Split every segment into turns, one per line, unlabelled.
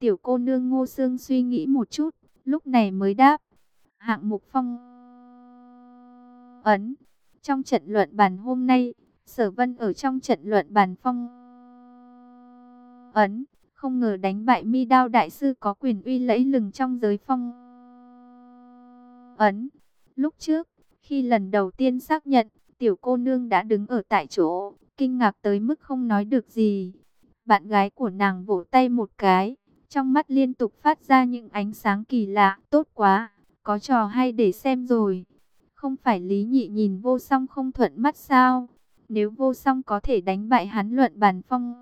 Tiểu cô nương ngô xương suy nghĩ một chút, lúc này mới đáp. Hạng mục phong ấn. Trong trận luận bàn hôm nay, sở vân ở trong trận luận bàn phong ấn. Không ngờ đánh bại mi đao đại sư có quyền uy lẫy lừng trong giới phong ấn. Lúc trước, khi lần đầu tiên xác nhận, tiểu cô nương đã đứng ở tại chỗ, kinh ngạc tới mức không nói được gì. Bạn gái của nàng vỗ tay một cái, trong mắt liên tục phát ra những ánh sáng kỳ lạ, tốt quá, có trò hay để xem rồi. Không phải lý nhị nhìn vô song không thuận mắt sao? Nếu vô song có thể đánh bại hắn luận bàn phong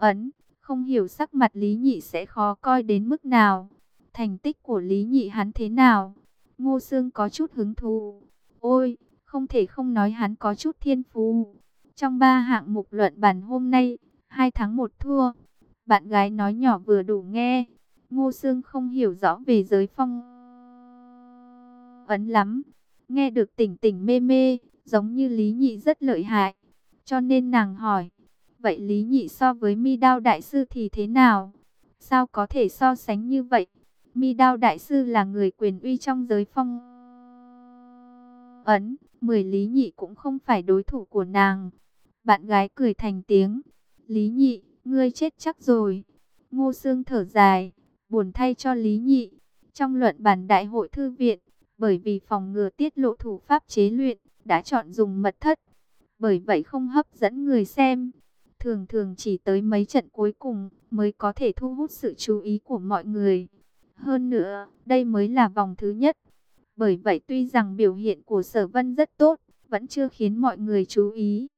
ấn, không hiểu sắc mặt lý nhị sẽ khó coi đến mức nào. Thành tích của lý nhị hắn thế nào? Ngô Sương có chút hứng thú. Ôi, không thể không nói hắn có chút thiên phú. Trong ba hạng mục luận bàn hôm nay, hai tháng một thua. Bạn gái nói nhỏ vừa đủ nghe. Ngô Sương không hiểu rõ về giới phong ấn lắm. Nghe được tỉnh tỉnh mê mê, giống như Lý Nhị rất lợi hại. Cho nên nàng hỏi, vậy Lý Nhị so với mi đao đại sư thì thế nào? Sao có thể so sánh như vậy? Mi đao đại sư là người quyền uy trong giới phong ấn, mười Lý Nhị cũng không phải đối thủ của nàng. Bạn gái cười thành tiếng, Lý Nhị, ngươi chết chắc rồi. Ngô Sương thở dài, buồn thay cho Lý Nhị. Trong luận bản đại hội thư viện, bởi vì phòng ngừa tiết lộ thủ pháp chế luyện, đã chọn dùng mật thất. Bởi vậy không hấp dẫn người xem. Thường thường chỉ tới mấy trận cuối cùng mới có thể thu hút sự chú ý của mọi người. Hơn nữa, đây mới là vòng thứ nhất. Bởi vậy tuy rằng biểu hiện của sở vân rất tốt, vẫn chưa khiến mọi người chú ý.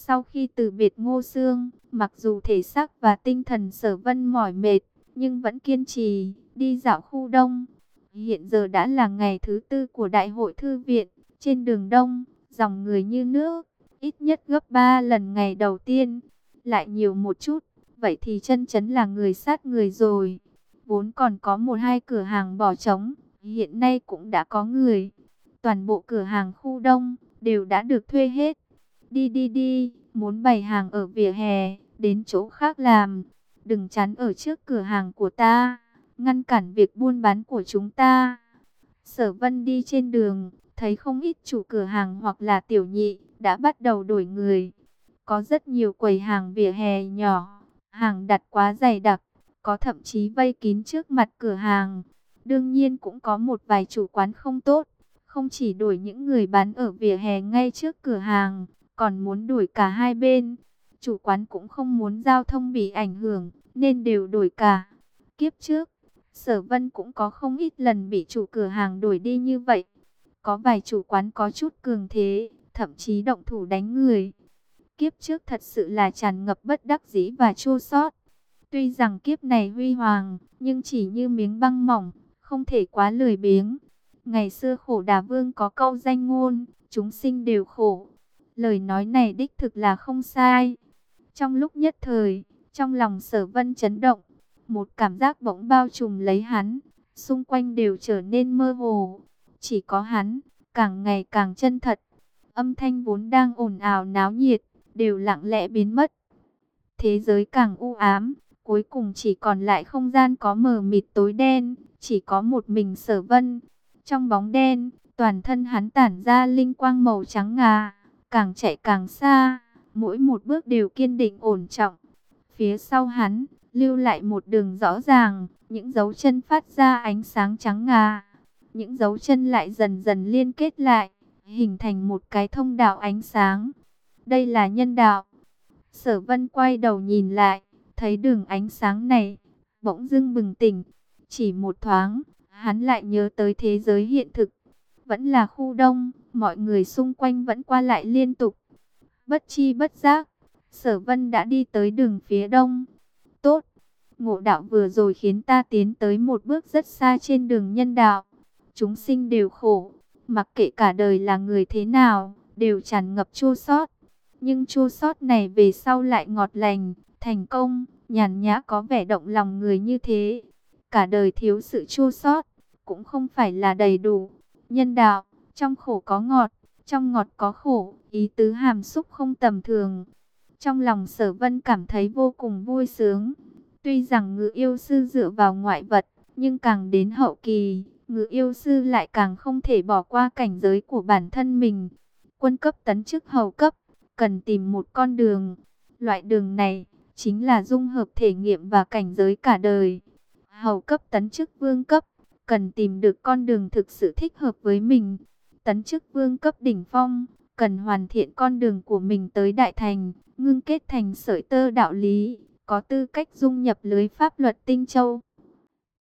Sau khi từ biệt ngô xương, mặc dù thể xác và tinh thần sở vân mỏi mệt, nhưng vẫn kiên trì, đi dạo khu đông. Hiện giờ đã là ngày thứ tư của đại hội thư viện, trên đường đông, dòng người như nước, ít nhất gấp 3 lần ngày đầu tiên, lại nhiều một chút, vậy thì chân chấn là người sát người rồi. Vốn còn có một hai cửa hàng bỏ trống, hiện nay cũng đã có người. Toàn bộ cửa hàng khu đông đều đã được thuê hết. Đi đi đi, muốn bày hàng ở vỉa hè, đến chỗ khác làm. Đừng chắn ở trước cửa hàng của ta, ngăn cản việc buôn bán của chúng ta. Sở vân đi trên đường, thấy không ít chủ cửa hàng hoặc là tiểu nhị, đã bắt đầu đổi người. Có rất nhiều quầy hàng vỉa hè nhỏ, hàng đặt quá dày đặc, có thậm chí vây kín trước mặt cửa hàng. Đương nhiên cũng có một vài chủ quán không tốt, không chỉ đổi những người bán ở vỉa hè ngay trước cửa hàng, còn muốn đuổi cả hai bên. Chủ quán cũng không muốn giao thông bị ảnh hưởng, nên đều đuổi cả. Kiếp trước, Sở Vân cũng có không ít lần bị chủ cửa hàng đuổi đi như vậy. Có vài chủ quán có chút cường thế, thậm chí động thủ đánh người. Kiếp trước thật sự là tràn ngập bất đắc dĩ và chua xót. Tuy rằng kiếp này huy hoàng, nhưng chỉ như miếng băng mỏng, không thể quá lười biếng. Ngày xưa khổ đà vương có câu danh ngôn, chúng sinh đều khổ. Lời nói này đích thực là không sai. Trong lúc nhất thời, trong lòng sở vân chấn động, một cảm giác bỗng bao trùm lấy hắn, xung quanh đều trở nên mơ hồ. Chỉ có hắn, càng ngày càng chân thật. Âm thanh vốn đang ồn ào náo nhiệt, đều lặng lẽ biến mất. Thế giới càng u ám, cuối cùng chỉ còn lại không gian có mờ mịt tối đen, chỉ có một mình sở vân. Trong bóng đen, toàn thân hắn tản ra linh quang màu trắng ngà, càng chạy càng xa, mỗi một bước đều kiên định ổn trọng. Phía sau hắn, lưu lại một đường rõ ràng, những dấu chân phát ra ánh sáng trắng ngà. Những dấu chân lại dần dần liên kết lại, hình thành một cái thông đạo ánh sáng. Đây là nhân đạo. Sở vân quay đầu nhìn lại, thấy đường ánh sáng này, bỗng dưng bừng tỉnh. Chỉ một thoáng, hắn lại nhớ tới thế giới hiện thực. Vẫn là khu đông, mọi người xung quanh vẫn qua lại liên tục. Bất chi bất giác, sở vân đã đi tới đường phía đông. Tốt, ngộ đạo vừa rồi khiến ta tiến tới một bước rất xa trên đường nhân đạo. Chúng sinh đều khổ, mặc kệ cả đời là người thế nào, đều tràn ngập chua xót. Nhưng chua xót này về sau lại ngọt lành, thành công, nhàn nhã có vẻ động lòng người như thế. Cả đời thiếu sự chua xót, cũng không phải là đầy đủ. Nhân đạo, trong khổ có ngọt, trong ngọt có khổ, ý tứ hàm xúc không tầm thường. Trong lòng sở vân cảm thấy vô cùng vui sướng. Tuy rằng ngự yêu sư dựa vào ngoại vật, nhưng càng đến hậu kỳ, ngự yêu sư lại càng không thể bỏ qua cảnh giới của bản thân mình. Quân cấp tấn chức hầu cấp, cần tìm một con đường. Loại đường này, chính là dung hợp thể nghiệm và cảnh giới cả đời. Hầu cấp tấn chức vương cấp, cần tìm được con đường thực sự thích hợp với mình. Tấn chức vương cấp đỉnh phong, cần hoàn thiện con đường của mình tới đại thành, ngưng kết thành sợi tơ đạo lý, có tư cách dung nhập lưới pháp luật tinh châu.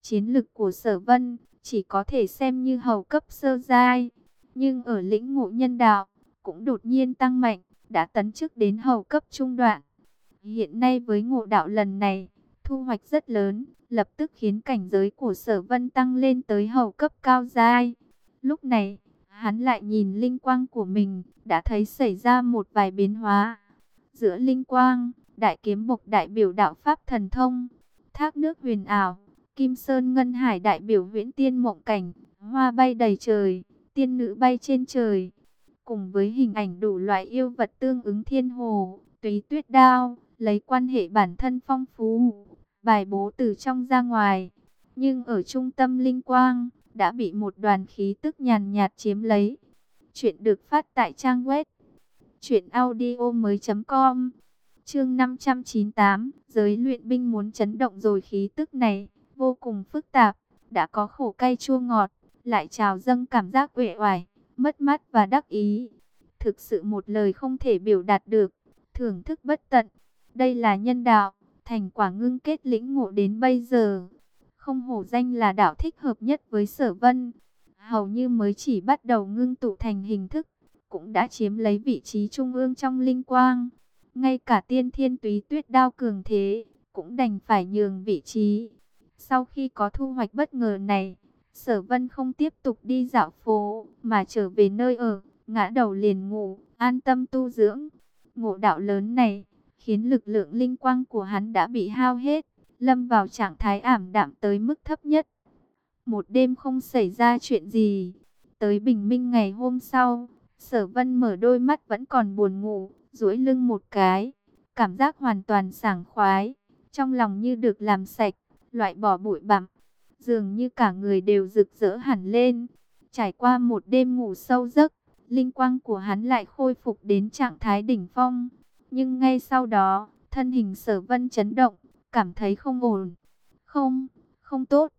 Chiến lực của sở vân chỉ có thể xem như hầu cấp sơ giai, nhưng ở lĩnh ngộ nhân đạo cũng đột nhiên tăng mạnh, đã tấn chức đến hầu cấp trung đoạn. Hiện nay với ngộ đạo lần này, thu hoạch rất lớn, lập tức khiến cảnh giới của sở vân tăng lên tới hầu cấp cao giai. Lúc này, hắn lại nhìn linh quang của mình, đã thấy xảy ra một vài biến hóa. Giữa linh quang, đại kiếm bộc đại biểu đạo pháp thần thông, thác nước huyền ảo, kim sơn ngân hải đại biểu viễn tiên mộng cảnh, hoa bay đầy trời, tiên nữ bay trên trời. Cùng với hình ảnh đủ loại yêu vật tương ứng thiên hồ, túy tuyết đao, lấy quan hệ bản thân phong phú, bài bố từ trong ra ngoài. Nhưng ở trung tâm linh quang, đã bị một đoàn khí tức nhàn nhạt chiếm lấy. Chuyện được phát tại trang web truyệnaudiomoi.com. Chương 598, giới luyện binh muốn chấn động rồi khí tức này vô cùng phức tạp, đã có khổ cay chua ngọt, lại trào dâng cảm giác uể oải, mất mát và đắc ý. Thực sự một lời không thể biểu đạt được, thưởng thức bất tận. Đây là nhân đạo, thành quả ngưng kết lĩnh ngộ đến bây giờ. Không hổ danh là đạo thích hợp nhất với sở vân. Hầu như mới chỉ bắt đầu ngưng tụ thành hình thức, cũng đã chiếm lấy vị trí trung ương trong linh quang. Ngay cả tiên thiên túy tuyết đao cường thế, cũng đành phải nhường vị trí. Sau khi có thu hoạch bất ngờ này, sở vân không tiếp tục đi dạo phố, mà trở về nơi ở, ngã đầu liền ngủ, an tâm tu dưỡng. Ngộ đạo lớn này, khiến lực lượng linh quang của hắn đã bị hao hết, lâm vào trạng thái ảm đạm tới mức thấp nhất. Một đêm không xảy ra chuyện gì, tới bình minh ngày hôm sau, sở vân mở đôi mắt vẫn còn buồn ngủ, duỗi lưng một cái, cảm giác hoàn toàn sảng khoái, trong lòng như được làm sạch, loại bỏ bụi bặm, dường như cả người đều rực rỡ hẳn lên. Trải qua một đêm ngủ sâu giấc, linh quang của hắn lại khôi phục đến trạng thái đỉnh phong. Nhưng ngay sau đó, thân hình sở vân chấn động, cảm thấy không ổn. Không, không tốt.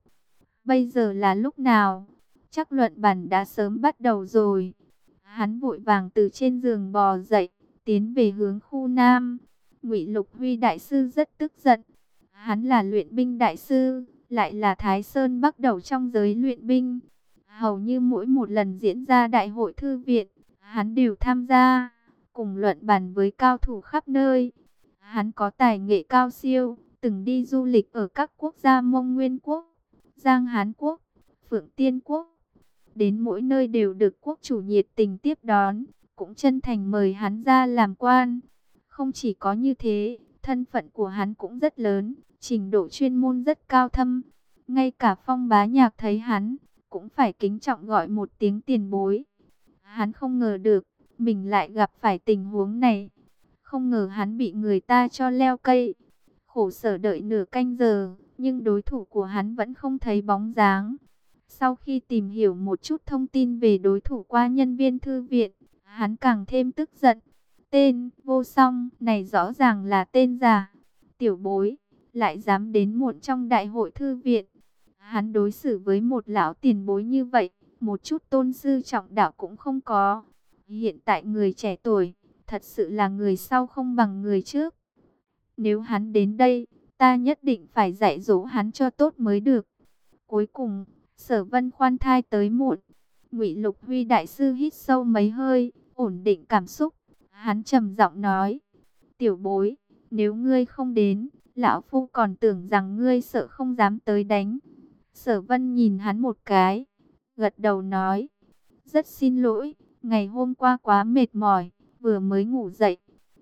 Bây giờ là lúc nào? Chắc luận bản đã sớm bắt đầu rồi. Hắn vội vàng từ trên giường bò dậy, tiến về hướng khu Nam. Ngụy Lục Huy đại sư rất tức giận. Hắn là luyện binh đại sư, lại là Thái Sơn bắt đầu trong giới luyện binh. Hầu như mỗi một lần diễn ra đại hội thư viện, hắn đều tham gia, cùng luận bàn với cao thủ khắp nơi. Hắn có tài nghệ cao siêu, từng đi du lịch ở các quốc gia Mông Nguyên Quốc, Giang Hán Quốc, Phượng Tiên Quốc. Đến mỗi nơi đều được quốc chủ nhiệt tình tiếp đón, cũng chân thành mời hắn ra làm quan. Không chỉ có như thế, thân phận của hắn cũng rất lớn, trình độ chuyên môn rất cao thâm. Ngay cả phong bá nhạc thấy hắn, cũng phải kính trọng gọi một tiếng tiền bối. Hắn không ngờ được, mình lại gặp phải tình huống này. Không ngờ hắn bị người ta cho leo cây. Khổ sở đợi nửa canh giờ, nhưng đối thủ của hắn vẫn không thấy bóng dáng. Sau khi tìm hiểu một chút thông tin về đối thủ qua nhân viên thư viện, hắn càng thêm tức giận. Tên vô song này rõ ràng là tên giả. Tiểu bối, lại dám đến muộn trong đại hội thư viện. Hắn đối xử với một lão tiền bối như vậy, một chút tôn sư trọng đạo cũng không có. Hiện tại người trẻ tuổi, thật sự là người sau không bằng người trước. Nếu hắn đến đây, ta nhất định phải dạy dỗ hắn cho tốt mới được. Cuối cùng, sở vân khoan thai tới muộn. ngụy Lục Huy Đại Sư hít sâu mấy hơi, ổn định cảm xúc. Hắn trầm giọng nói, tiểu bối, nếu ngươi không đến, lão phu còn tưởng rằng ngươi sợ không dám tới đánh. Sở vân nhìn hắn một cái, gật đầu nói, rất xin lỗi, ngày hôm qua quá mệt mỏi, vừa mới ngủ dậy.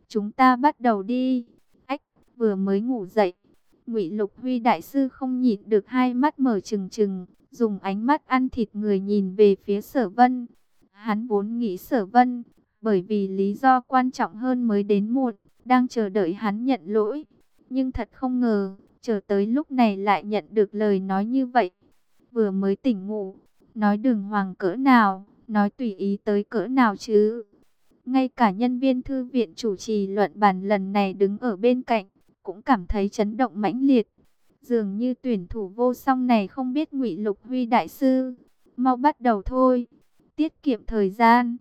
Chúng ta bắt đầu đi. Vừa mới ngủ dậy. Ngụy Lục Huy đại sư không nhịn được hai mắt mở trừng trừng, dùng ánh mắt ăn thịt người nhìn về phía Sở Vân. Hắn vốn nghĩ Sở Vân, bởi vì lý do quan trọng hơn mới đến muộn, đang chờ đợi hắn nhận lỗi. Nhưng thật không ngờ, chờ tới lúc này lại nhận được lời nói như vậy. Vừa mới tỉnh ngủ, nói đường hoàng cỡ nào, nói tùy ý tới cỡ nào chứ. Ngay cả nhân viên thư viện chủ trì luận bàn lần này đứng ở bên cạnh, cũng cảm thấy chấn động mãnh liệt. Dường như tuyển thủ vô song này không biết ngụy Lục Huy đại sư. Mau bắt đầu thôi, tiết kiệm thời gian.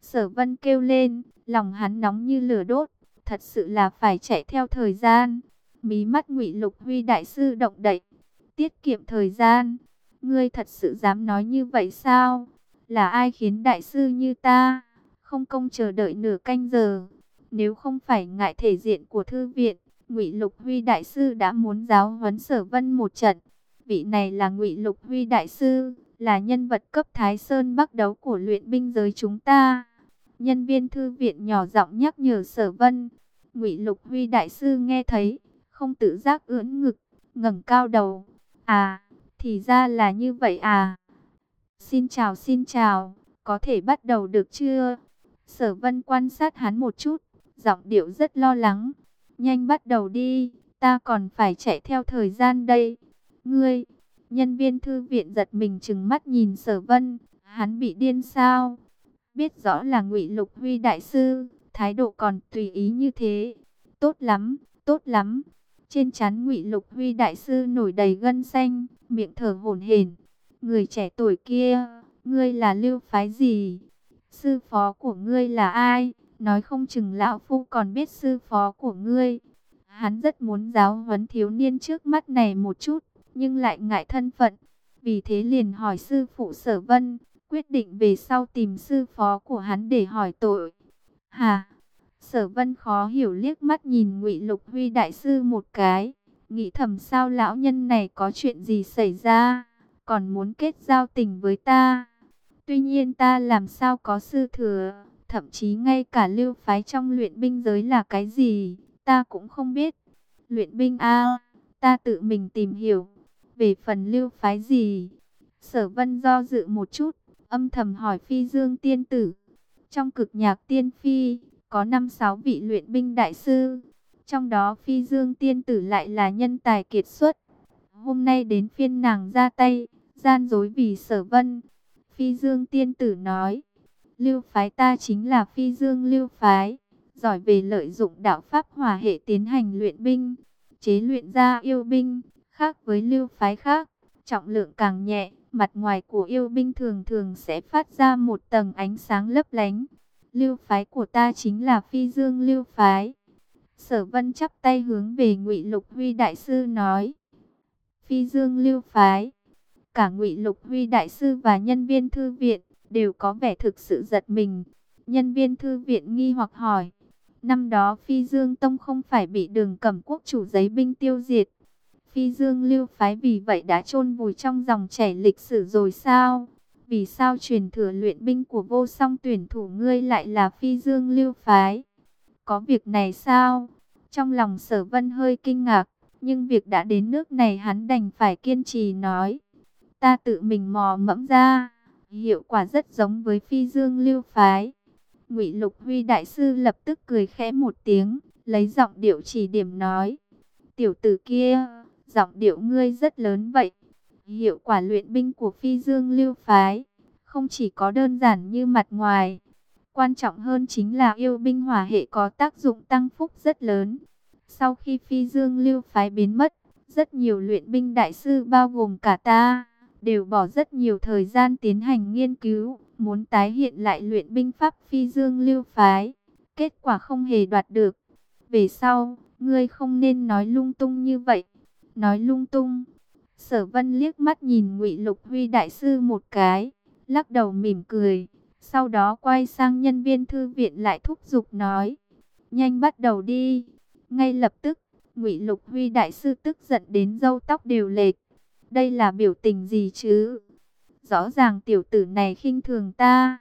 Sở vân kêu lên, lòng hắn nóng như lửa đốt, thật sự là phải chạy theo thời gian. Mí mắt ngụy Lục Huy đại sư động đậy, tiết kiệm thời gian. Ngươi thật sự dám nói như vậy sao? Là ai khiến đại sư như ta không công chờ đợi nửa canh giờ? Nếu không phải ngại thể diện của thư viện, Ngụy Lục Huy đại sư đã muốn giáo huấn Sở Vân một trận. Vị này là Ngụy Lục Huy đại sư, là nhân vật cấp Thái Sơn Bắc đấu của luyện binh giới chúng ta. Nhân viên thư viện nhỏ giọng nhắc nhở Sở Vân. Ngụy Lục Huy đại sư nghe thấy, không tự giác ưỡn ngực, ngẩng cao đầu. À, thì ra là như vậy à. Xin chào xin chào, có thể bắt đầu được chưa? Sở Vân quan sát hắn một chút, giọng điệu rất lo lắng. Nhanh bắt đầu đi, ta còn phải chạy theo thời gian đây. Ngươi, nhân viên thư viện giật mình chừng mắt nhìn sở vân, hắn bị điên sao? Biết rõ là ngụy Lục Huy đại sư, thái độ còn tùy ý như thế. Tốt lắm, tốt lắm. Trên chắn ngụy Lục Huy đại sư nổi đầy gân xanh, miệng thở hổn hển. Người trẻ tuổi kia, ngươi là lưu phái gì? Sư phó của ngươi là ai? Nói không chừng lão phu còn biết sư phó của ngươi. Hắn rất muốn giáo huấn thiếu niên trước mắt này một chút, nhưng lại ngại thân phận. Vì thế liền hỏi sư phụ sở vân, quyết định về sau tìm sư phó của hắn để hỏi tội. Hà, sở vân khó hiểu liếc mắt nhìn ngụy Lục Huy đại sư một cái, nghĩ thầm sao lão nhân này có chuyện gì xảy ra, còn muốn kết giao tình với ta. Tuy nhiên ta làm sao có sư thừa, Thậm chí ngay cả lưu phái trong luyện binh giới là cái gì, ta cũng không biết. Luyện binh A, ta tự mình tìm hiểu. Về phần lưu phái gì, sở vân do dự một chút, âm thầm hỏi phi dương tiên tử. Trong cực nhạc tiên phi, có 5-6 vị luyện binh đại sư. Trong đó phi dương tiên tử lại là nhân tài kiệt xuất. Hôm nay đến phiên nàng ra tay, gian dối vì sở vân. Phi dương tiên tử nói, Lưu phái ta chính là phi dương lưu phái, giỏi về lợi dụng đạo pháp hòa hệ tiến hành luyện binh, chế luyện ra yêu binh, khác với lưu phái khác, trọng lượng càng nhẹ, mặt ngoài của yêu binh thường thường sẽ phát ra một tầng ánh sáng lấp lánh. Lưu phái của ta chính là phi dương lưu phái. Sở vân chắp tay hướng về ngụy Lục Huy Đại Sư nói. Phi dương lưu phái. Cả ngụy Lục Huy Đại Sư và nhân viên thư viện đều có vẻ thực sự giật mình. Nhân viên thư viện nghi hoặc hỏi, năm đó Phi Dương Tông không phải bị đường cẩm quốc chủ giấy binh tiêu diệt. Phi Dương lưu phái vì vậy đã chôn vùi trong dòng chảy lịch sử rồi sao? Vì sao truyền thừa luyện binh của vô song tuyển thủ ngươi lại là Phi Dương lưu phái? Có việc này sao? Trong lòng sở vân hơi kinh ngạc, nhưng việc đã đến nước này hắn đành phải kiên trì nói. Ta tự mình mò mẫm ra hiệu quả rất giống với phi dương lưu phái. Ngụy Lục Huy đại sư lập tức cười khẽ một tiếng, lấy giọng điệu chỉ điểm nói: "Tiểu tử kia, giọng điệu ngươi rất lớn vậy. Hiệu quả luyện binh của phi dương lưu phái không chỉ có đơn giản như mặt ngoài, quan trọng hơn chính là yêu binh hỏa hệ có tác dụng tăng phúc rất lớn. Sau khi phi dương lưu phái biến mất, rất nhiều luyện binh đại sư bao gồm cả ta đều bỏ rất nhiều thời gian tiến hành nghiên cứu, muốn tái hiện lại luyện binh pháp phi dương lưu phái. Kết quả không hề đoạt được. Về sau, ngươi không nên nói lung tung như vậy. Nói lung tung. Sở vân liếc mắt nhìn ngụy Lục Huy đại sư một cái, lắc đầu mỉm cười. Sau đó quay sang nhân viên thư viện lại thúc giục nói. Nhanh bắt đầu đi. Ngay lập tức, ngụy Lục Huy đại sư tức giận đến râu tóc đều lệch. Đây là biểu tình gì chứ? Rõ ràng tiểu tử này khinh thường ta.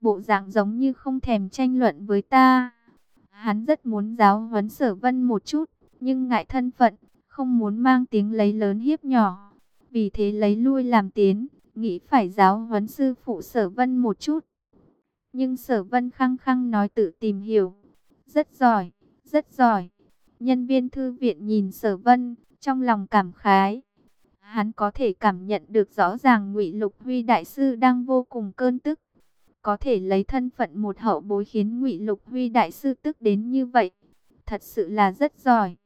Bộ dạng giống như không thèm tranh luận với ta. Hắn rất muốn giáo huấn sở vân một chút. Nhưng ngại thân phận. Không muốn mang tiếng lấy lớn hiếp nhỏ. Vì thế lấy lui làm tiến. Nghĩ phải giáo huấn sư phụ sở vân một chút. Nhưng sở vân khăng khăng nói tự tìm hiểu. Rất giỏi, rất giỏi. Nhân viên thư viện nhìn sở vân, trong lòng cảm khái. Hắn có thể cảm nhận được rõ ràng Ngụy Lục Huy đại sư đang vô cùng cơn tức. Có thể lấy thân phận một hậu bối khiến Ngụy Lục Huy đại sư tức đến như vậy, thật sự là rất giỏi.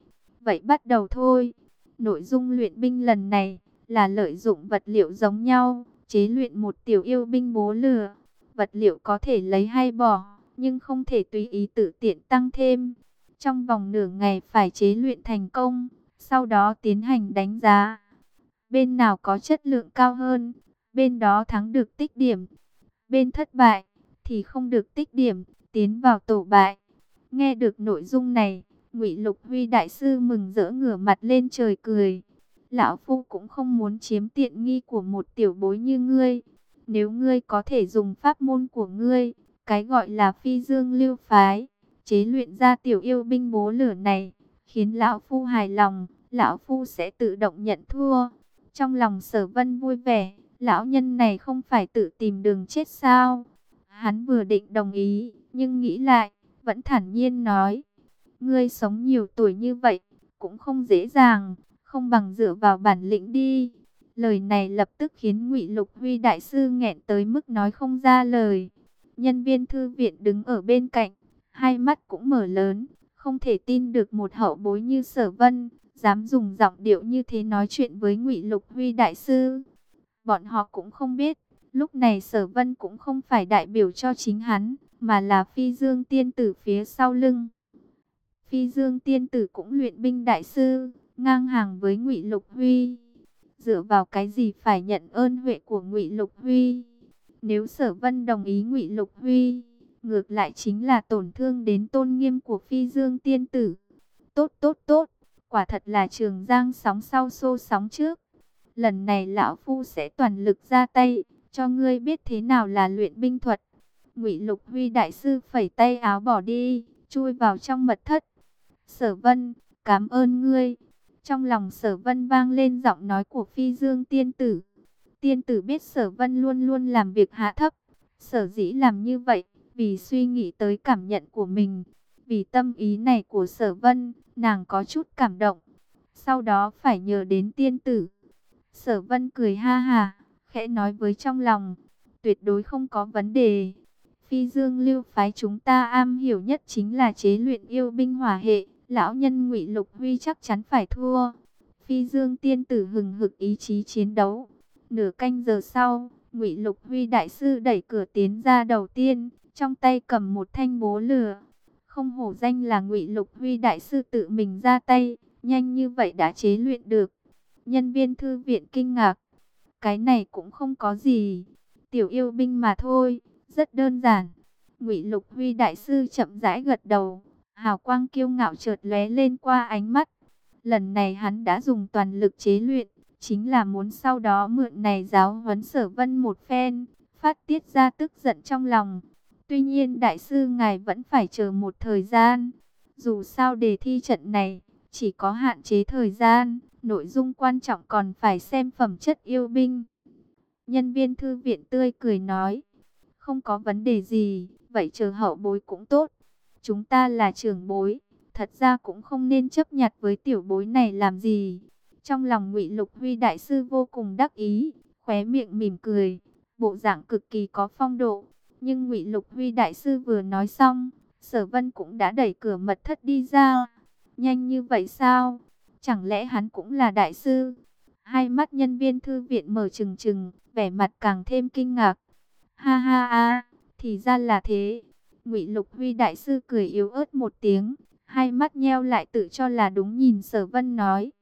Vậy bắt đầu thôi. Nội dung luyện binh lần này là lợi dụng vật liệu giống nhau, chế luyện một tiểu yêu binh bố lửa. Vật liệu có thể lấy hay bỏ, nhưng không thể tùy ý tự tiện tăng thêm. Trong vòng nửa ngày phải chế luyện thành công, sau đó tiến hành đánh giá. Bên nào có chất lượng cao hơn, bên đó thắng được tích điểm. Bên thất bại thì không được tích điểm, tiến vào tổ bại. Nghe được nội dung này, Ngụy Lục Huy đại sư mừng rỡ ngửa mặt lên trời cười. Lão phu cũng không muốn chiếm tiện nghi của một tiểu bối như ngươi. Nếu ngươi có thể dùng pháp môn của ngươi, cái gọi là phi dương lưu phái, chế luyện ra tiểu yêu binh bố lửa này, khiến lão phu hài lòng, lão phu sẽ tự động nhận thua. Trong lòng sở vân vui vẻ, lão nhân này không phải tự tìm đường chết sao? Hắn vừa định đồng ý, nhưng nghĩ lại, vẫn thản nhiên nói. Ngươi sống nhiều tuổi như vậy, cũng không dễ dàng, không bằng dựa vào bản lĩnh đi. Lời này lập tức khiến Ngụy Lục Huy đại sư nghẹn tới mức nói không ra lời. Nhân viên thư viện đứng ở bên cạnh, hai mắt cũng mở lớn, không thể tin được một hậu bối như Sở Vân dám dùng giọng điệu như thế nói chuyện với Ngụy Lục Huy đại sư. Bọn họ cũng không biết, lúc này Sở Vân cũng không phải đại biểu cho chính hắn, mà là Phi Dương tiên tử phía sau lưng. Phi Dương tiên tử cũng luyện binh đại sư, ngang hàng với Ngụy Lục Huy. Dựa vào cái gì phải nhận ơn huệ của Ngụy Lục Huy? Nếu Sở Vân đồng ý Ngụy Lục Huy, ngược lại chính là tổn thương đến tôn nghiêm của Phi Dương tiên tử. Tốt tốt tốt, quả thật là trường giang sóng sau xô sóng trước. Lần này lão phu sẽ toàn lực ra tay, cho ngươi biết thế nào là luyện binh thuật. Ngụy Lục Huy đại sư phẩy tay áo bỏ đi, chui vào trong mật thất. Sở Vân, cảm ơn ngươi. Trong lòng Sở Vân vang lên giọng nói của Phi Dương tiên tử. Tiên tử biết Sở Vân luôn luôn làm việc hạ thấp, sở dĩ làm như vậy, vì suy nghĩ tới cảm nhận của mình, vì tâm ý này của Sở Vân, nàng có chút cảm động. Sau đó phải nhờ đến tiên tử. Sở Vân cười ha ha, khẽ nói với trong lòng, tuyệt đối không có vấn đề. Phi Dương Lưu phái chúng ta am hiểu nhất chính là chế luyện yêu binh hỏa hệ, lão nhân Ngụy Lục Huy chắc chắn phải thua. Phi Dương tiên tử hừng hực ý chí chiến đấu. Nửa canh giờ sau, Ngụy Lục Huy đại sư đẩy cửa tiến ra đầu tiên, trong tay cầm một thanh bố lửa. Không hổ danh là Ngụy Lục Huy đại sư tự mình ra tay, nhanh như vậy đã chế luyện được. Nhân viên thư viện kinh ngạc. Cái này cũng không có gì, tiểu yêu binh mà thôi, rất đơn giản. Ngụy Lục Huy đại sư chậm rãi gật đầu, hào quang kiêu ngạo chợt lóe lên qua ánh mắt. Lần này hắn đã dùng toàn lực chế luyện, chính là muốn sau đó mượn này giáo huấn Sở Vân một phen, phát tiết ra tức giận trong lòng. Tuy nhiên đại sư ngài vẫn phải chờ một thời gian. Dù sao đề thi trận này chỉ có hạn chế thời gian, nội dung quan trọng còn phải xem phẩm chất yêu binh. Nhân viên thư viện tươi cười nói, không có vấn đề gì, vậy chờ hậu bối cũng tốt. Chúng ta là trưởng bối, thật ra cũng không nên chấp nhặt với tiểu bối này làm gì. Trong lòng Ngụy Lục Huy đại sư vô cùng đắc ý, khóe miệng mỉm cười, bộ dạng cực kỳ có phong độ. Nhưng Ngụy Lục Huy đại sư vừa nói xong, Sở Vân cũng đã đẩy cửa mật thất đi ra. Nhanh như vậy sao? Chẳng lẽ hắn cũng là đại sư? Hai mắt nhân viên thư viện mở trừng trừng, vẻ mặt càng thêm kinh ngạc. Ha ha ha, thì ra là thế. Ngụy Lục Huy đại sư cười yếu ớt một tiếng, hai mắt nheo lại tự cho là đúng nhìn Sở Vân nói: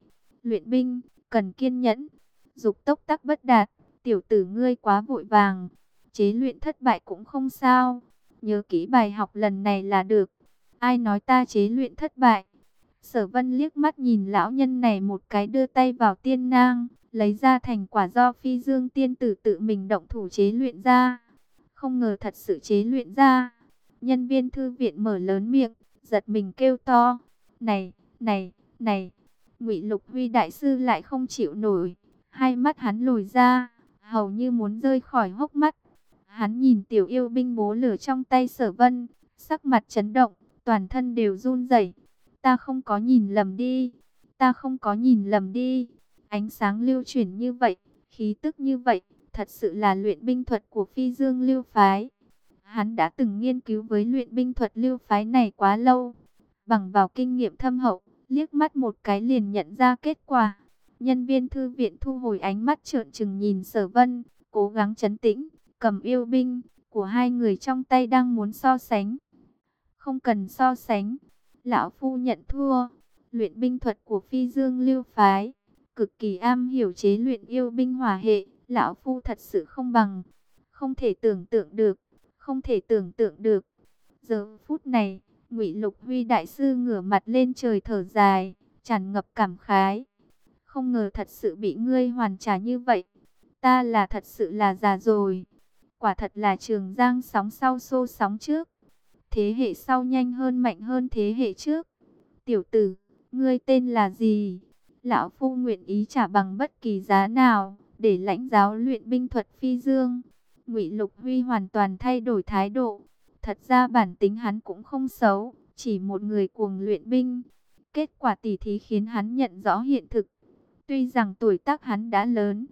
"Luyện binh cần kiên nhẫn, dục tốc tắc bất đạt, tiểu tử ngươi quá vội vàng, chế luyện thất bại cũng không sao, nhớ kỹ bài học lần này là được. Ai nói ta chế luyện thất bại?" Sở Vân liếc mắt nhìn lão nhân này một cái đưa tay vào tiên nang, lấy ra thành quả do Phi Dương tiên tử tự mình động thủ chế luyện ra. Không ngờ thật sự chế luyện ra. Nhân viên thư viện mở lớn miệng, giật mình kêu to. Này, này, này. ngụy Lục Huy Đại Sư lại không chịu nổi. Hai mắt hắn lùi ra, hầu như muốn rơi khỏi hốc mắt. Hắn nhìn tiểu yêu binh bố lửa trong tay sở vân, sắc mặt chấn động, toàn thân đều run rẩy. Ta không có nhìn lầm đi. ta không có nhìn lầm đi. Ánh sáng lưu chuyển như vậy, khí tức như vậy, thật sự là luyện binh thuật của phi dương lưu phái. Hắn đã từng nghiên cứu với luyện binh thuật lưu phái này quá lâu. Bằng vào kinh nghiệm thâm hậu, liếc mắt một cái liền nhận ra kết quả. Nhân viên thư viện thu hồi ánh mắt trợn trừng nhìn sở vân, cố gắng chấn tĩnh, cầm yêu binh của hai người trong tay đang muốn so sánh. Không cần so sánh, lão phu nhận thua. Luyện binh thuật của phi dương lưu phái, cực kỳ am hiểu chế luyện yêu binh hỏa hệ, lão phu thật sự không bằng. Không thể tưởng tượng được, không thể tưởng tượng được. Giờ phút này, Ngụy Lục Huy đại sư ngửa mặt lên trời thở dài, tràn ngập cảm khái. Không ngờ thật sự bị ngươi hoàn trả như vậy. Ta là thật sự là già rồi. Quả thật là trường giang sóng sau xô sóng trước. Thế hệ sau nhanh hơn mạnh hơn thế hệ trước. Tiểu tử, ngươi tên là gì? Lão Phu nguyện ý trả bằng bất kỳ giá nào, để lãnh giáo luyện binh thuật phi dương. Ngụy Lục Huy hoàn toàn thay đổi thái độ. Thật ra bản tính hắn cũng không xấu, chỉ một người cuồng luyện binh. Kết quả tỉ thí khiến hắn nhận rõ hiện thực. Tuy rằng tuổi tác hắn đã lớn,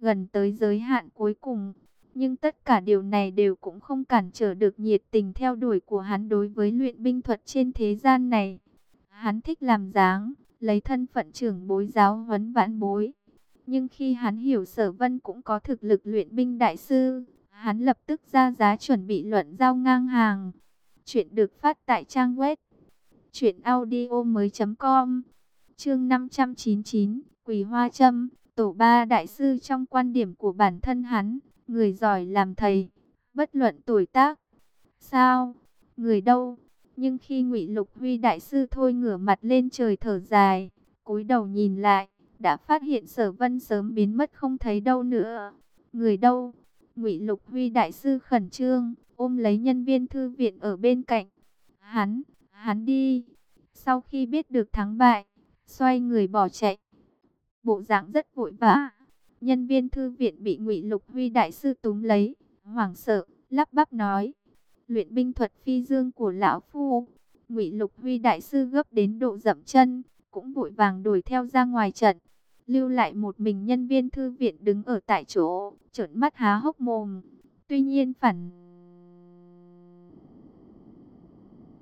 gần tới giới hạn cuối cùng, nhưng tất cả điều này đều cũng không cản trở được nhiệt tình theo đuổi của hắn đối với luyện binh thuật trên thế gian này. Hắn thích làm dáng, lấy thân phận trưởng bối giáo huấn vãn bối. Nhưng khi hắn hiểu sở vân cũng có thực lực luyện binh đại sư, hắn lập tức ra giá chuẩn bị luận giao ngang hàng. Chuyện được phát tại trang web truyệnaudiomoi.com. Chương 599, Quỳ Hoa Trâm, tổ ba đại sư trong quan điểm của bản thân hắn, người giỏi làm thầy, bất luận tuổi tác. Sao? Người đâu? Nhưng khi Ngụy Lục Huy đại sư thôi ngửa mặt lên trời thở dài, cúi đầu nhìn lại, đã phát hiện Sở Vân sớm biến mất không thấy đâu nữa. Người đâu? Ngụy Lục Huy đại sư khẩn trương, ôm lấy nhân viên thư viện ở bên cạnh. Hắn, hắn đi. Sau khi biết được thắng bại, xoay người bỏ chạy. Bộ dạng rất vội vã. Nhân viên thư viện bị Ngụy Lục Huy đại sư túm lấy, hoảng sợ, lắp bắp nói: "Luyện binh thuật phi dương của lão phu." Ngụy Lục Huy đại sư gấp đến độ dậm chân, cũng vội vàng đuổi theo ra ngoài trận lưu lại một mình nhân viên thư viện đứng ở tại chỗ, trợn mắt há hốc mồm. Tuy nhiên phản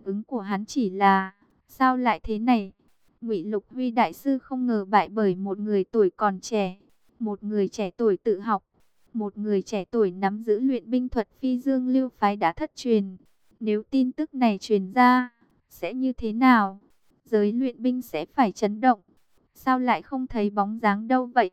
ứng của hắn chỉ là, sao lại thế này? Ngụy Lục Huy đại sư không ngờ bại bởi một người tuổi còn trẻ, một người trẻ tuổi tự học, một người trẻ tuổi nắm giữ luyện binh thuật phi dương lưu phái đã thất truyền. Nếu tin tức này truyền ra, sẽ như thế nào? Giới luyện binh sẽ phải chấn động. Sao lại không thấy bóng dáng đâu vậy?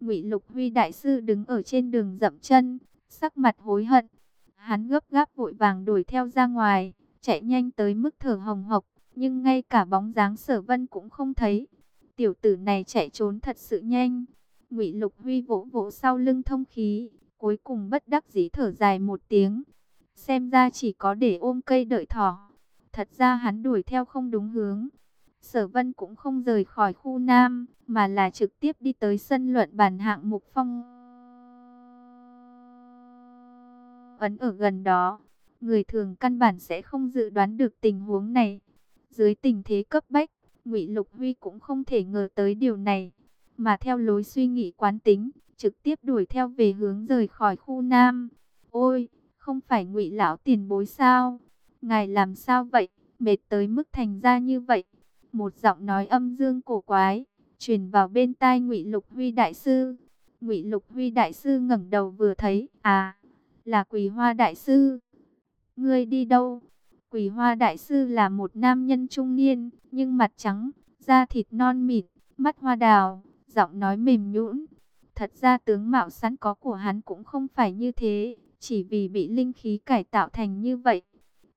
Ngụy Lục Huy đại sư đứng ở trên đường dậm chân, sắc mặt hối hận. Hắn gấp gáp vội vàng đuổi theo ra ngoài, chạy nhanh tới mức thở hồng hộc, nhưng ngay cả bóng dáng Sở Vân cũng không thấy. Tiểu tử này chạy trốn thật sự nhanh. Ngụy Lục Huy vỗ vỗ sau lưng thông khí, cuối cùng bất đắc dĩ thở dài một tiếng. Xem ra chỉ có để ôm cây đợi thỏ. Thật ra hắn đuổi theo không đúng hướng. Sở Vân cũng không rời khỏi khu Nam, mà là trực tiếp đi tới sân luận bàn hạng mục phong. Ấn ở gần đó, người thường căn bản sẽ không dự đoán được tình huống này. Dưới tình thế cấp bách, Ngụy Lục Huy cũng không thể ngờ tới điều này, mà theo lối suy nghĩ quán tính, trực tiếp đuổi theo về hướng rời khỏi khu Nam. Ôi, không phải Ngụy lão tiền bối sao? Ngài làm sao vậy? Mệt tới mức thành ra như vậy một giọng nói âm dương cổ quái truyền vào bên tai Ngụy Lục Huy đại sư. Ngụy Lục Huy đại sư ngẩng đầu vừa thấy, à, là Quỳ Hoa đại sư. Ngươi đi đâu? Quỳ Hoa đại sư là một nam nhân trung niên, nhưng mặt trắng, da thịt non mịn, mắt hoa đào, giọng nói mềm nhũn. Thật ra tướng mạo sẵn có của hắn cũng không phải như thế, chỉ vì bị linh khí cải tạo thành như vậy.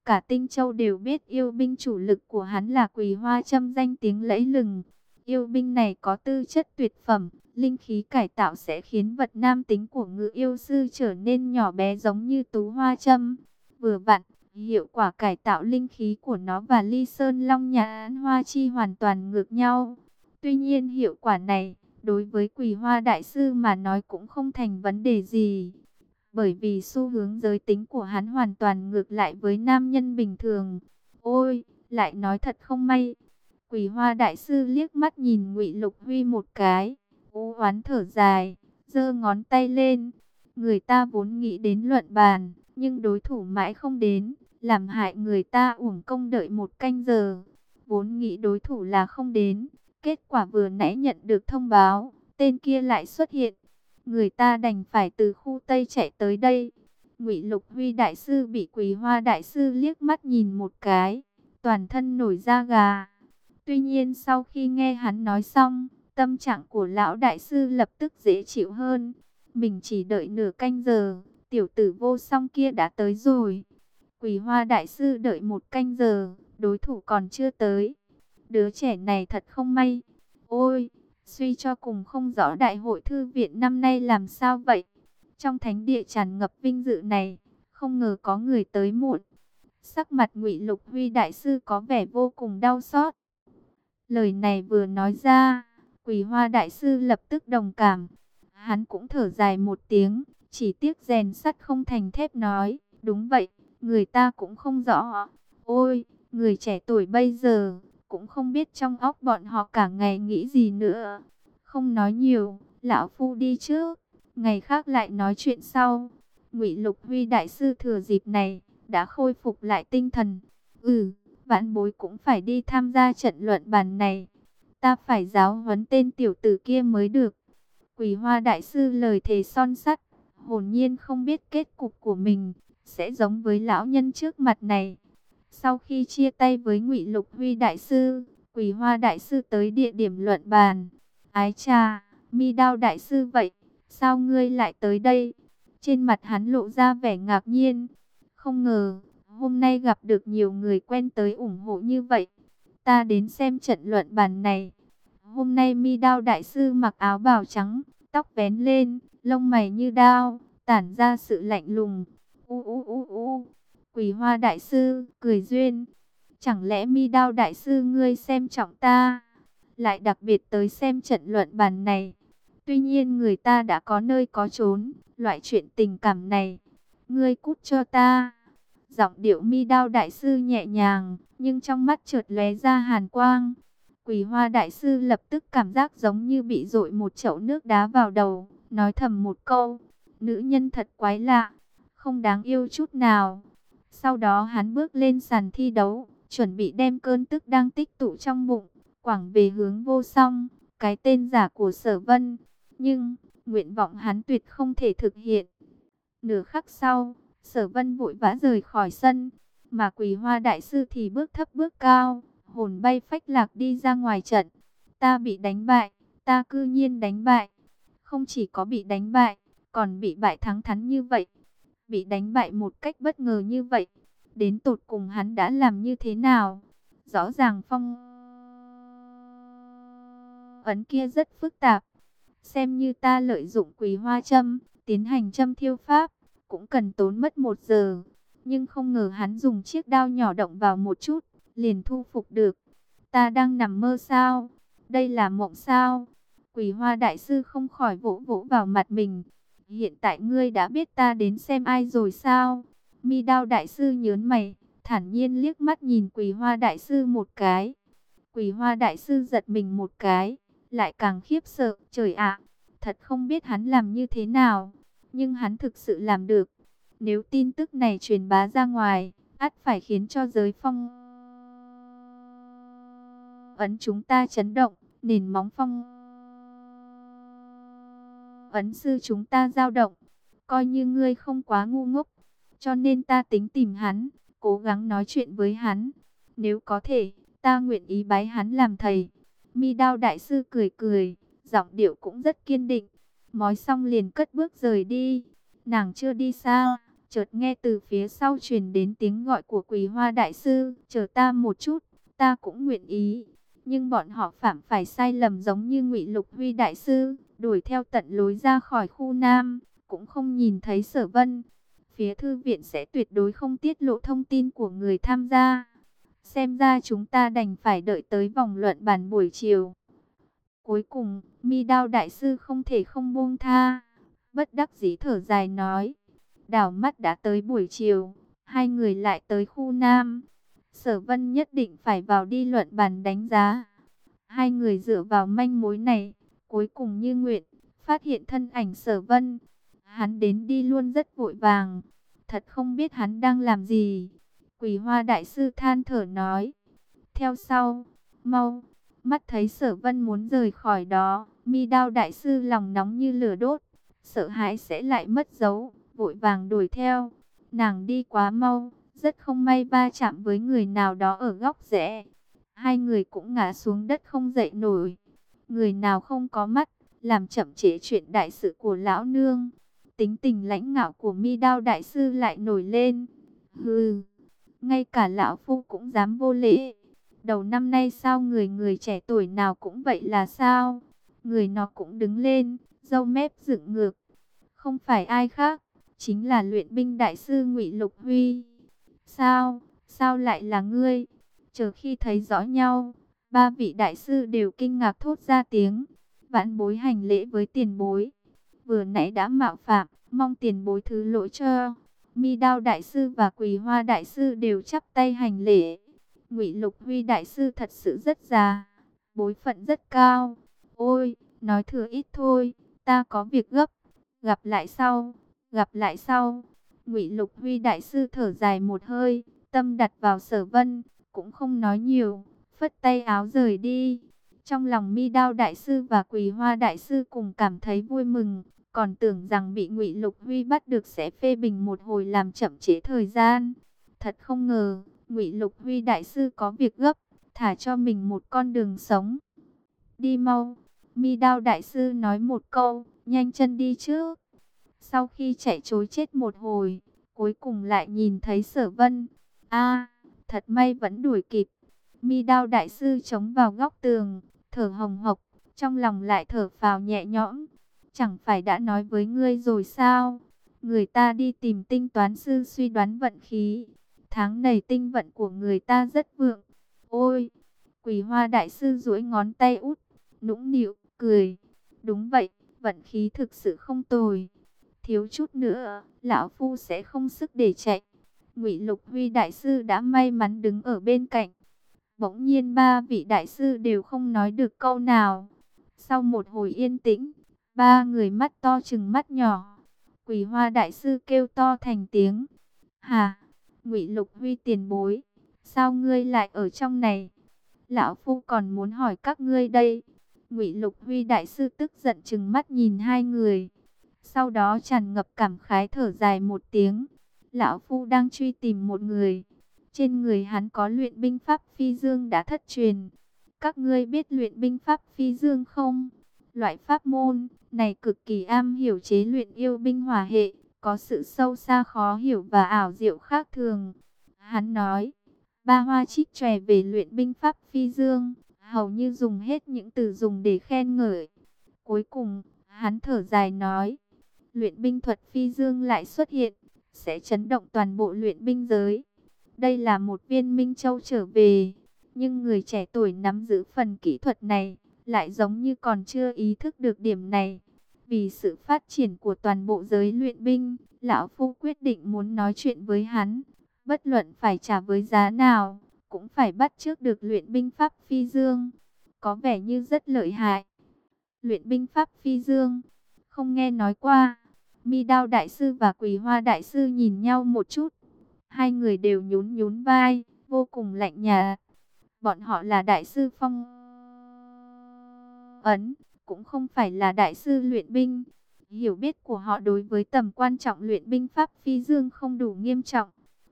Cả Tinh Châu đều biết yêu binh chủ lực của hắn là Quỳ Hoa Châm danh tiếng lẫy lừng. Yêu binh này có tư chất tuyệt phẩm, linh khí cải tạo sẽ khiến vật nam tính của ngự yêu sư trở nên nhỏ bé giống như tú hoa châm. Vừa vặn, hiệu quả cải tạo linh khí của nó và ly sơn long nhà hoa chi hoàn toàn ngược nhau. Tuy nhiên hiệu quả này, đối với quỳ hoa đại sư mà nói cũng không thành vấn đề gì bởi vì xu hướng giới tính của hắn hoàn toàn ngược lại với nam nhân bình thường. Ôi, lại nói thật không may. Quỳ Hoa đại sư liếc mắt nhìn Ngụy Lục Huy một cái, u oán thở dài, giơ ngón tay lên. Người ta vốn nghĩ đến luận bàn, nhưng đối thủ mãi không đến, làm hại người ta uổng công đợi một canh giờ. Vốn nghĩ đối thủ là không đến, kết quả vừa nãy nhận được thông báo, tên kia lại xuất hiện. Người ta đành phải từ khu Tây chạy tới đây. Ngụy Lục Huy đại sư bị Quỳ Hoa đại sư liếc mắt nhìn một cái, toàn thân nổi da gà. Tuy nhiên sau khi nghe hắn nói xong, tâm trạng của lão đại sư lập tức dễ chịu hơn. Mình chỉ đợi nửa canh giờ, tiểu tử vô song kia đã tới rồi. Quỳ hoa đại sư đợi một canh giờ, đối thủ còn chưa tới. Đứa trẻ này thật không may. Ôi, suy cho cùng không rõ đại hội thư viện năm nay làm sao vậy. Trong thánh địa tràn ngập vinh dự này, không ngờ có người tới muộn. Sắc mặt ngụy Lục Huy đại sư có vẻ vô cùng đau xót. Lời này vừa nói ra, Quỳ Hoa đại sư lập tức đồng cảm. Hắn cũng thở dài một tiếng, chỉ tiếc rèn sắt không thành thép nói, đúng vậy, người ta cũng không rõ. Ôi, người trẻ tuổi bây giờ, cũng không biết trong óc bọn họ cả ngày nghĩ gì nữa. Không nói nhiều, lão phu đi trước, ngày khác lại nói chuyện sau. Ngụy Lục Huy đại sư thừa dịp này, đã khôi phục lại tinh thần. Ừ, vãn bối cũng phải đi tham gia trận luận bàn này. Ta phải giáo huấn tên tiểu tử kia mới được. quỷ hoa đại sư lời thề son sắt, hồn nhiên không biết kết cục của mình, sẽ giống với lão nhân trước mặt này. Sau khi chia tay với ngụy Lục Huy đại sư, Quỳ Hoa đại sư tới địa điểm luận bàn. Ái cha, mi đao đại sư vậy, sao ngươi lại tới đây? Trên mặt hắn lộ ra vẻ ngạc nhiên. Không ngờ, hôm nay gặp được nhiều người quen tới ủng hộ như vậy. Ta đến xem trận luận bàn này. Hôm nay mi đao đại sư mặc áo bào trắng, tóc vén lên, lông mày như đao, tản ra sự lạnh lùng. U u u u. Quỳ Hoa đại sư cười duyên. Chẳng lẽ Mi Đao đại sư ngươi xem trọng ta, lại đặc biệt tới xem trận luận bàn này. Tuy nhiên người ta đã có nơi có trốn, loại chuyện tình cảm này, ngươi cút cho ta. Giọng điệu Mi Đao đại sư nhẹ nhàng, nhưng trong mắt chợt lóe ra hàn quang. Quỳ Hoa đại sư lập tức cảm giác giống như bị dội một chậu nước đá vào đầu, nói thầm một câu, nữ nhân thật quái lạ, không đáng yêu chút nào. Sau đó hắn bước lên sàn thi đấu, chuẩn bị đem cơn tức đang tích tụ trong bụng, quảng về hướng vô song, cái tên giả của sở vân. Nhưng, nguyện vọng hắn tuyệt không thể thực hiện. Nửa khắc sau, sở vân vội vã rời khỏi sân, mà quỳ hoa đại sư thì bước thấp bước cao, hồn bay phách lạc đi ra ngoài trận. Ta bị đánh bại, ta cư nhiên đánh bại. Không chỉ có bị đánh bại, còn bị bại thắng thắn như vậy bị đánh bại một cách bất ngờ như vậy. Đến tột cùng hắn đã làm như thế nào? Rõ ràng phong ấn kia rất phức tạp. Xem như ta lợi dụng quỳ hoa châm, tiến hành châm thiêu pháp, cũng cần tốn mất một giờ. Nhưng không ngờ hắn dùng chiếc đao nhỏ động vào một chút, liền thu phục được. Ta đang nằm mơ sao? Đây là mộng sao? Quỳ hoa đại sư không khỏi vỗ vỗ vào mặt mình. Hiện tại ngươi đã biết ta đến xem ai rồi sao? Mi đao đại sư nhớn mày, thản nhiên liếc mắt nhìn quỳ hoa đại sư một cái. Quỳ hoa đại sư giật mình một cái, lại càng khiếp sợ. Trời ạ, thật không biết hắn làm như thế nào, nhưng hắn thực sự làm được. Nếu tin tức này truyền bá ra ngoài, ắt phải khiến cho giới phong ấn chúng ta chấn động, nền móng phong ấn sư chúng ta dao động, coi như ngươi không quá ngu ngốc, cho nên ta tính tìm hắn, cố gắng nói chuyện với hắn. Nếu có thể, ta nguyện ý bái hắn làm thầy. Mi đao đại sư cười cười, giọng điệu cũng rất kiên định. Mói xong liền cất bước rời đi. Nàng chưa đi xa, chợt nghe từ phía sau truyền đến tiếng gọi của quỳ hoa đại sư. Chờ ta một chút, ta cũng nguyện ý. Nhưng bọn họ phạm phải sai lầm giống như ngụy Lục Huy đại sư đuổi theo tận lối ra khỏi khu Nam, cũng không nhìn thấy sở vân. Phía thư viện sẽ tuyệt đối không tiết lộ thông tin của người tham gia. Xem ra chúng ta đành phải đợi tới vòng luận bàn buổi chiều. Cuối cùng, mi đao đại sư không thể không buông tha. Bất đắc dĩ thở dài nói. Đảo mắt đã tới buổi chiều, hai người lại tới khu Nam. Sở Vân nhất định phải vào đi luận bàn đánh giá. Hai người dựa vào manh mối này, cuối cùng như nguyện, phát hiện thân ảnh Sở Vân. Hắn đến đi luôn rất vội vàng, thật không biết hắn đang làm gì. quỷ Hoa đại sư than thở nói: "Theo sau, mau." Mắt thấy Sở Vân muốn rời khỏi đó, Mi Đao đại sư lòng nóng như lửa đốt, sợ hãi sẽ lại mất dấu, vội vàng đuổi theo. Nàng đi quá mau, rất không may va chạm với người nào đó ở góc rẽ. Hai người cũng ngã xuống đất không dậy nổi. Người nào không có mắt, làm chậm trễ chuyện đại sự của lão nương. Tính tình lãnh ngạo của mi đao đại sư lại nổi lên. Hừ, ngay cả lão phu cũng dám vô lễ. Đầu năm nay sao người người trẻ tuổi nào cũng vậy là sao? Người nó cũng đứng lên, dâu mép dựng ngược. Không phải ai khác, chính là luyện binh đại sư ngụy Lục Huy. Sao, sao lại là ngươi? Chờ khi thấy rõ nhau, ba vị đại sư đều kinh ngạc thốt ra tiếng. Vãn bối hành lễ với tiền bối. Vừa nãy đã mạo phạm, mong tiền bối thứ lỗi cho. Mi đao đại sư và quỳ hoa đại sư đều chắp tay hành lễ. Ngụy Lục Huy đại sư thật sự rất già, bối phận rất cao. Ôi, nói thừa ít thôi, ta có việc gấp, gặp lại sau, gặp lại sau. Ngụy Lục Huy đại sư thở dài một hơi, tâm đặt vào Sở Vân, cũng không nói nhiều, phất tay áo rời đi. Trong lòng Mi Đao đại sư và Quỳ Hoa đại sư cùng cảm thấy vui mừng, còn tưởng rằng bị Ngụy Lục Huy bắt được sẽ phê bình một hồi làm chậm trễ thời gian. Thật không ngờ, Ngụy Lục Huy đại sư có việc gấp, thả cho mình một con đường sống. Đi mau, Mi Đao đại sư nói một câu, nhanh chân đi chứ Sau khi chạy chối chết một hồi, cuối cùng lại nhìn thấy Sở Vân. A, thật may vẫn đuổi kịp. Mi Đao đại sư chống vào góc tường, thở hồng hộc, trong lòng lại thở phào nhẹ nhõm. Chẳng phải đã nói với ngươi rồi sao? Người ta đi tìm tinh toán sư suy đoán vận khí, Tháng này tinh vận của người ta rất vượng. Ôi, quỳ hoa đại sư duỗi ngón tay út, nũng nịu, cười. Đúng vậy, vận khí thực sự không tồi. Thiếu chút nữa, lão phu sẽ không sức để chạy. Ngụy Lục Huy đại sư đã may mắn đứng ở bên cạnh. Bỗng nhiên ba vị đại sư đều không nói được câu nào. Sau một hồi yên tĩnh, ba người mắt to chừng mắt nhỏ. Quỳ Hoa đại sư kêu to thành tiếng. Hà! Ngụy Lục Huy tiền bối, sao ngươi lại ở trong này? Lão phu còn muốn hỏi các ngươi đây. Ngụy Lục Huy đại sư tức giận chừng mắt nhìn hai người, sau đó tràn ngập cảm khái thở dài một tiếng. Lão phu đang truy tìm một người, trên người hắn có luyện binh pháp phi dương đã thất truyền. Các ngươi biết luyện binh pháp phi dương không? Loại pháp môn này cực kỳ am hiểu chế luyện yêu binh hòa hệ, có sự sâu xa khó hiểu và ảo diệu khác thường. Hắn nói, ba hoa trích tròe về luyện binh pháp phi dương, hầu như dùng hết những từ dùng để khen ngợi. Cuối cùng, hắn thở dài nói, luyện binh thuật phi dương lại xuất hiện, sẽ chấn động toàn bộ luyện binh giới. Đây là một viên minh châu trở về, nhưng người trẻ tuổi nắm giữ phần kỹ thuật này, lại giống như còn chưa ý thức được điểm này. Vì sự phát triển của toàn bộ giới luyện binh, Lão Phu quyết định muốn nói chuyện với hắn. Bất luận phải trả với giá nào, cũng phải bắt trước được luyện binh pháp phi dương. Có vẻ như rất lợi hại. Luyện binh pháp phi dương, không nghe nói qua. Mi Đao Đại Sư và Quỳ Hoa Đại Sư nhìn nhau một chút. Hai người đều nhún nhún vai, vô cùng lạnh nhạt. Bọn họ là Đại Sư Phong Ấn, cũng không phải là đại sư luyện binh. Hiểu biết của họ đối với tầm quan trọng luyện binh pháp phi dương không đủ nghiêm trọng.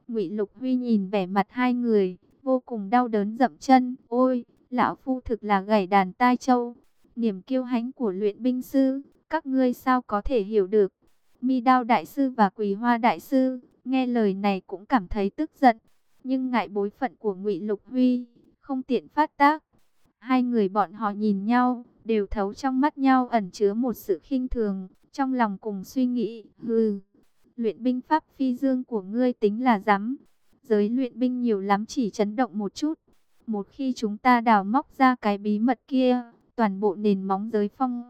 Ngụy Lục Huy nhìn vẻ mặt hai người, vô cùng đau đớn dậm chân. Ôi, lão phu thực là gảy đàn tai châu. Niềm kiêu hãnh của luyện binh sư, các ngươi sao có thể hiểu được. Mi Đao đại sư và Quỳ Hoa đại sư, nghe lời này cũng cảm thấy tức giận, nhưng ngại bối phận của Ngụy Lục Huy, không tiện phát tác. Hai người bọn họ nhìn nhau, đều thấu trong mắt nhau ẩn chứa một sự khinh thường, trong lòng cùng suy nghĩ, hừ, luyện binh pháp phi dương của ngươi tính là dám. Giới luyện binh nhiều lắm chỉ chấn động một chút. Một khi chúng ta đào móc ra cái bí mật kia, toàn bộ nền móng giới phong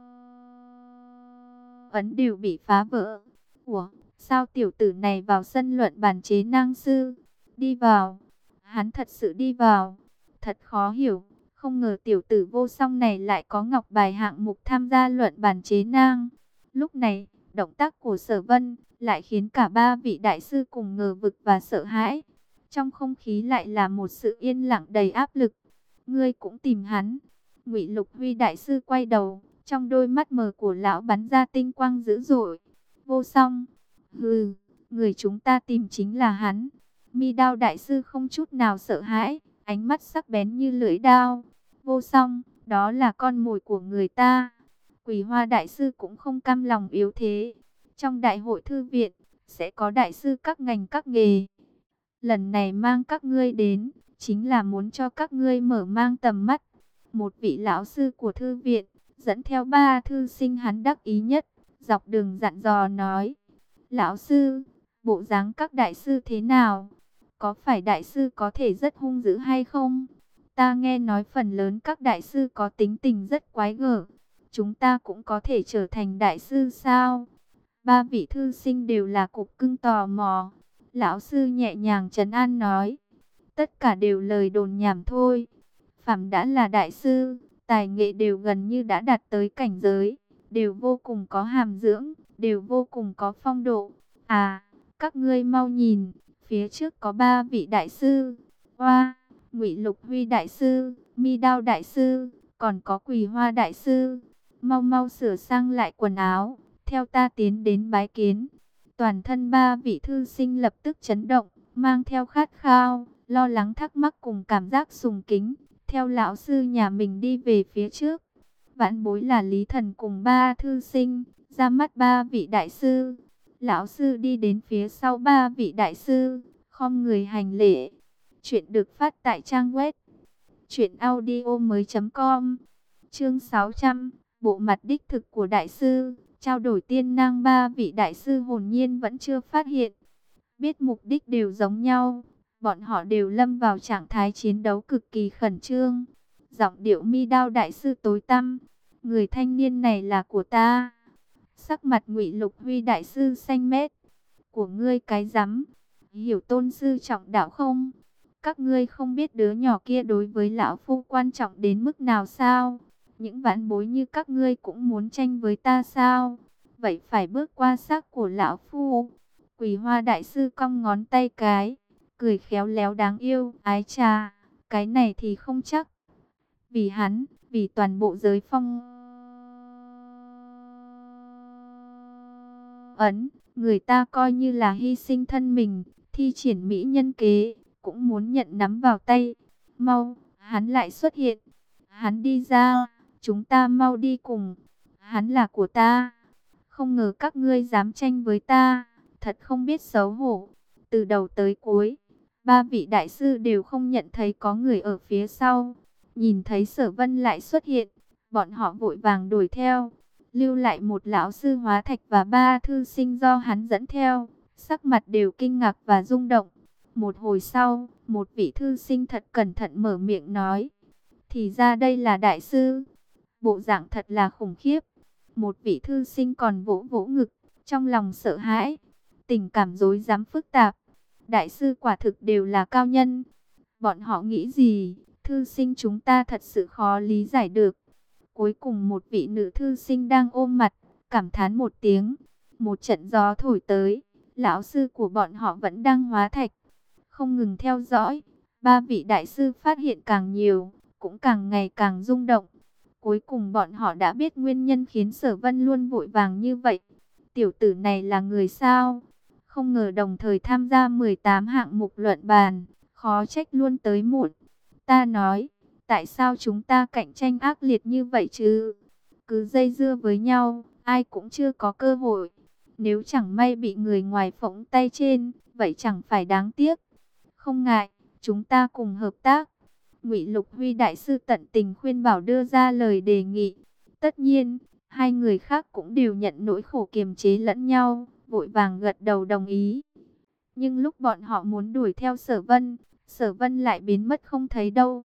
ấn đều bị phá vỡ. Ủa, sao tiểu tử này vào sân luận bàn chế năng sư? Đi vào. hắn thật sự đi vào. Thật khó hiểu, không ngờ tiểu tử vô song này lại có ngọc bài hạng mục tham gia luận bàn chế nang. Lúc này, động tác của sở vân lại khiến cả ba vị đại sư cùng ngờ vực và sợ hãi. Trong không khí lại là một sự yên lặng đầy áp lực. Ngươi cũng tìm hắn. Ngụy Lục Huy đại sư quay đầu, trong đôi mắt mờ của lão bắn ra tinh quang dữ dội. Vô song, hừ, người chúng ta tìm chính là hắn. Mi đao đại sư không chút nào sợ hãi, ánh mắt sắc bén như lưỡi đao. Vô song, đó là con mồi của người ta. Quỳ hoa đại sư cũng không cam lòng yếu thế. Trong đại hội thư viện, sẽ có đại sư các ngành các nghề. Lần này mang các ngươi đến, chính là muốn cho các ngươi mở mang tầm mắt. Một vị lão sư của thư viện, dẫn theo ba thư sinh hắn đắc ý nhất, dọc đường dặn dò nói. Lão sư, bộ dáng các đại sư thế nào? Có phải đại sư có thể rất hung dữ hay không? Ta nghe nói phần lớn các đại sư có tính tình rất quái gở. Chúng ta cũng có thể trở thành đại sư sao? Ba vị thư sinh đều là cục cưng tò mò. Lão sư nhẹ nhàng trấn an nói. Tất cả đều lời đồn nhảm thôi. Phạm đã là đại sư, tài nghệ đều gần như đã đạt tới cảnh giới. Đều vô cùng có hàm dưỡng, đều vô cùng có phong độ. À, các ngươi mau nhìn, phía trước có ba vị đại sư. Hoa, ngụy Lục Huy đại sư, Mi Đao đại sư, còn có Quỳ Hoa đại sư. Mau mau sửa sang lại quần áo, theo ta tiến đến bái kiến. Toàn thân ba vị thư sinh lập tức chấn động, mang theo khát khao, lo lắng thắc mắc cùng cảm giác sùng kính, theo lão sư nhà mình đi về phía trước. Vãn bối là Lý Thần cùng ba thư sinh, ra mắt ba vị đại sư. Lão sư đi đến phía sau ba vị đại sư, không người hành lễ. Chuyện được phát tại trang web truyệnaudiomoi.com. Chương 600, bộ mặt đích thực của đại sư, trao đổi tiên năng ba vị đại sư hồn nhiên vẫn chưa phát hiện. Biết mục đích đều giống nhau, bọn họ đều lâm vào trạng thái chiến đấu cực kỳ khẩn trương. Giọng điệu mi đao đại sư tối tăm, người thanh niên này là của ta. Sắc mặt ngụy Lục Huy đại sư xanh mét. Của ngươi cái rắm hiểu tôn sư trọng đạo không? Các ngươi không biết đứa nhỏ kia đối với lão phu quan trọng đến mức nào sao? Những vãn bối như các ngươi cũng muốn tranh với ta sao? Vậy phải bước qua xác của lão phu. Quỳ hoa đại sư cong ngón tay cái, cười khéo léo đáng yêu, ái trà, cái này thì không chắc. Vì hắn, vì toàn bộ giới phong ấn, người ta coi như là hy sinh thân mình, thi triển mỹ nhân kế, cũng muốn nhận nắm vào tay. Mau, hắn lại xuất hiện. Hắn đi ra, chúng ta mau đi cùng. Hắn là của ta. Không ngờ các ngươi dám tranh với ta, thật không biết xấu hổ. Từ đầu tới cuối, ba vị đại sư đều không nhận thấy có người ở phía sau. Nhìn thấy sở vân lại xuất hiện, bọn họ vội vàng đuổi theo lưu lại một lão sư hóa thạch và ba thư sinh do hắn dẫn theo, sắc mặt đều kinh ngạc và rung động. Một hồi sau, một vị thư sinh thật cẩn thận mở miệng nói, thì ra đây là đại sư, bộ dạng thật là khủng khiếp. Một vị thư sinh còn vỗ vỗ ngực, trong lòng sợ hãi, tình cảm rối rắm phức tạp. Đại sư quả thực đều là cao nhân. Bọn họ nghĩ gì, thư sinh chúng ta thật sự khó lý giải được. Cuối cùng một vị nữ thư sinh đang ôm mặt, cảm thán một tiếng. Một trận gió thổi tới, lão sư của bọn họ vẫn đang hóa thạch. Không ngừng theo dõi, ba vị đại sư phát hiện càng nhiều, cũng càng ngày càng rung động. Cuối cùng bọn họ đã biết nguyên nhân khiến sở vân luôn vội vàng như vậy. Tiểu tử này là người sao? Không ngờ đồng thời tham gia 18 hạng mục luận bàn, khó trách luôn tới muộn. Ta nói, Tại sao chúng ta cạnh tranh ác liệt như vậy chứ? Cứ dây dưa với nhau, ai cũng chưa có cơ hội. Nếu chẳng may bị người ngoài phỏng tay trên, vậy chẳng phải đáng tiếc. Không ngại, chúng ta cùng hợp tác. Ngụy Lục Huy đại sư tận tình khuyên bảo đưa ra lời đề nghị. Tất nhiên, hai người khác cũng đều nhận nỗi khổ kiềm chế lẫn nhau, vội vàng gật đầu đồng ý. Nhưng lúc bọn họ muốn đuổi theo Sở Vân, Sở Vân lại biến mất không thấy đâu.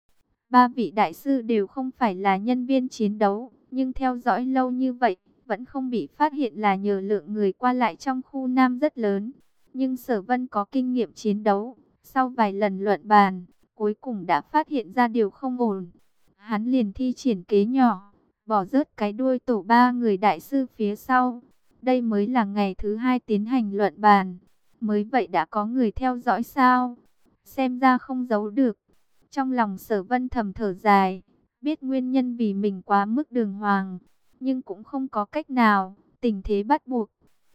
Ba vị đại sư đều không phải là nhân viên chiến đấu, nhưng theo dõi lâu như vậy, vẫn không bị phát hiện là nhờ lượng người qua lại trong khu Nam rất lớn. Nhưng Sở Vân có kinh nghiệm chiến đấu, Sau vài lần luận bàn, cuối cùng đã phát hiện ra điều không ổn. Hắn liền thi triển kế nhỏ, bỏ rớt cái đuôi tổ ba người đại sư phía sau. Đây mới là ngày thứ hai tiến hành luận bàn. Mới vậy đã có người theo dõi sao? Xem ra không giấu được. Trong lòng sở vân thầm thở dài, biết nguyên nhân vì mình quá mức đường hoàng, nhưng cũng không có cách nào, tình thế bắt buộc.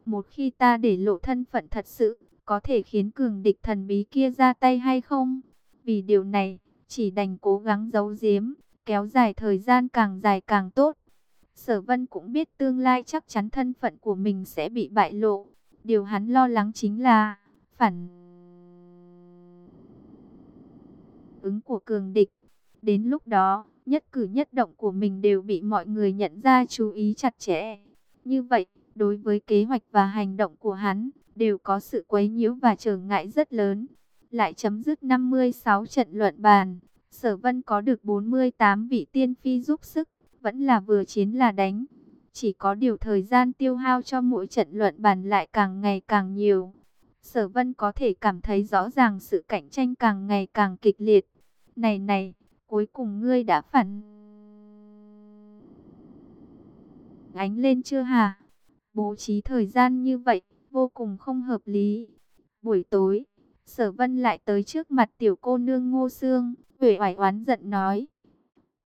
Một khi ta để lộ thân phận thật sự, có thể khiến cường địch thần bí kia ra tay hay không? Vì điều này, chỉ đành cố gắng giấu giếm, kéo dài thời gian càng dài càng tốt. Sở Vân cũng biết tương lai chắc chắn thân phận của mình sẽ bị bại lộ. Điều hắn lo lắng chính là phản ứng của cường địch. Đến lúc đó, nhất cử nhất động của mình đều bị mọi người nhận ra chú ý chặt chẽ. Như vậy, đối với kế hoạch và hành động của hắn, đều có sự quấy nhiễu và trở ngại rất lớn. Lại chấm dứt 56 trận luận bàn, Sở Vân có được 48 vị tiên phi giúp sức, vẫn là vừa chiến là đánh. Chỉ có điều thời gian tiêu hao cho mỗi trận luận bàn lại càng ngày càng nhiều. Sở Vân có thể cảm thấy rõ ràng sự cạnh tranh càng ngày càng kịch liệt. Này này, cuối cùng ngươi đã phản ánh lên chưa hả? Bố trí thời gian như vậy, vô cùng không hợp lý. Buổi tối, Sở Vân lại tới trước mặt tiểu cô nương Ngô xương, uể oải oán giận nói: